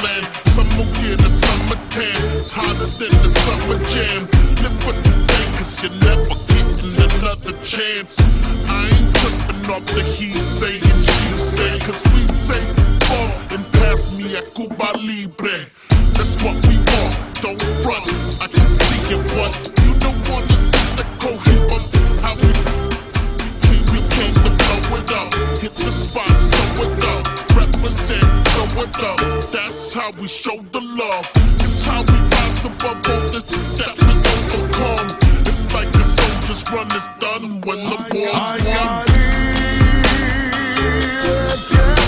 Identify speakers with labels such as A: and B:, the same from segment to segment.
A: Summerland. Summer get a summer tan. It's hotter than the summer jam. Live for today, cause you're never getting another chance. I ain't tripping off the he say and she say, cause we say, oh, and pass me a Cuba Libre. That's what we it up. That's how we show the love. It's how we rise above all this that we overcome. It's like a soldier's run is done when the war's won.
B: tierra de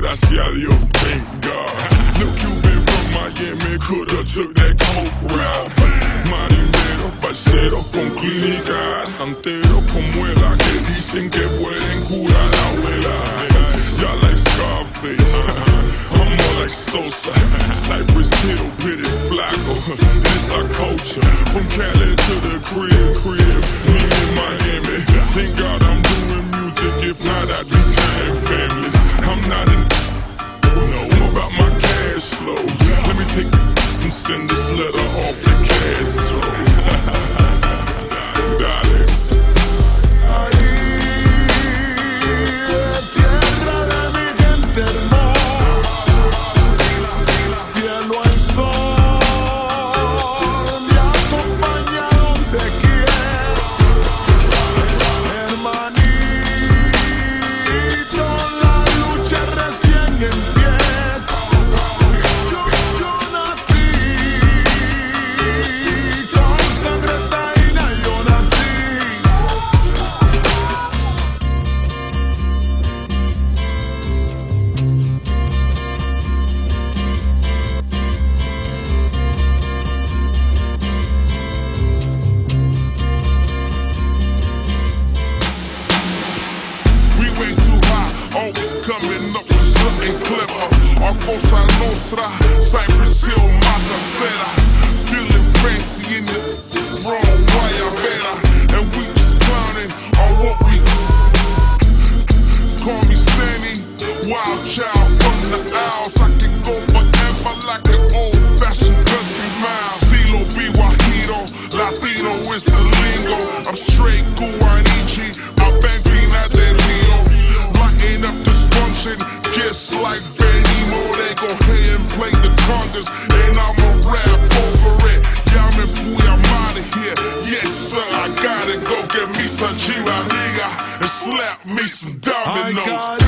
C: gracias a Dios, God. No Cuban from Miami coulda took that coke route. Marinero, parcero con clínica, santero con muela que dicen que pueden curar la abuela. Y'all like Scarface, I'm more like Sosa. Cypress Hill, Pity Flacco. This our culture, from Cali to the crib, crib. Me in Miami, thank God I'm doing
A: something clever. Our Cosa Nostra, Cypress Hill, Matacera. Feeling fancy in the wrong way, I better. And we just clowning on what we Call me Sammy, wild child from the Isles. I can go forever like an old fashioned country mile. Stilo be Wajito, Latino is the lingo. I'm straight Guanichi, I bang Pinar del Rio. Lighting up dysfunction, just like Benny Moré. They go ahead and play the congas, and I'ma rap over it. Llame fui, I'm out of here. Yes, sir, I gotta go get me some Chivas and slap me some dominoes.